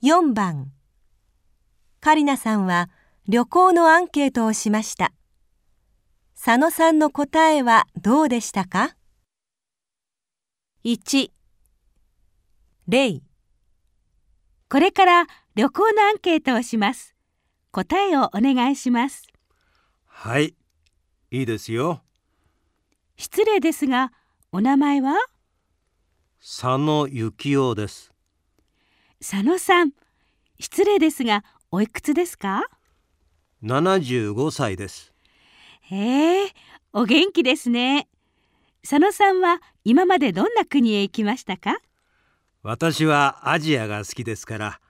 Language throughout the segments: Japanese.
4番。カリナさんは旅行のアンケートをしました。佐野さんの答えはどうでしたか？1例これから旅行のアンケートをします。答えをお願いします。はい。いいですよ。失礼ですがお名前は？佐野幸男です佐野さん失礼ですがおいくつですか？75歳です。へえお元気ですね。佐野さんは今までどんな国へ行きましたか？私はアジアが好きですから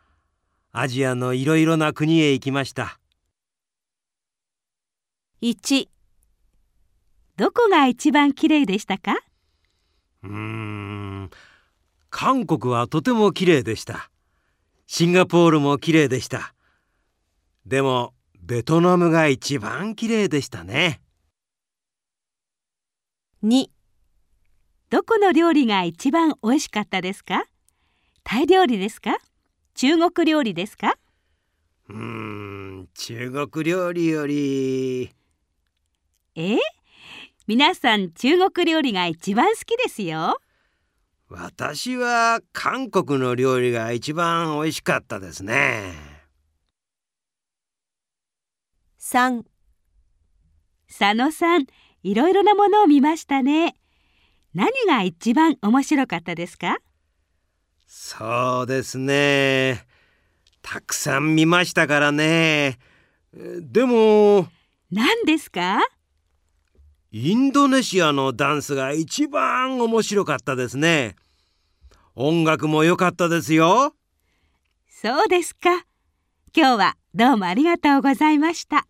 アジアのいろいろな国へ行きました。1どこが一番綺麗でしたか？うーん韓国はとても綺麗でしたシンガポールも綺麗でした。でもベトナムが一番綺麗でしたね。2どこの料理が一番美味しかったですか？タイ料理ですか？中国料理ですか？うーん中国料理より。え？皆さん中国料理が一番好きですよ私は韓国の料理が一番美味しかったですね。3佐野さんいろいろなものを見ましたね。何が一番面白かったですか？そうですね。たくさん見ましたからね。でも。何ですか？インドネシアのダンスが一番面白かったですね。音楽も良かったですよ。そうですか。今日はどうもありがとうございました。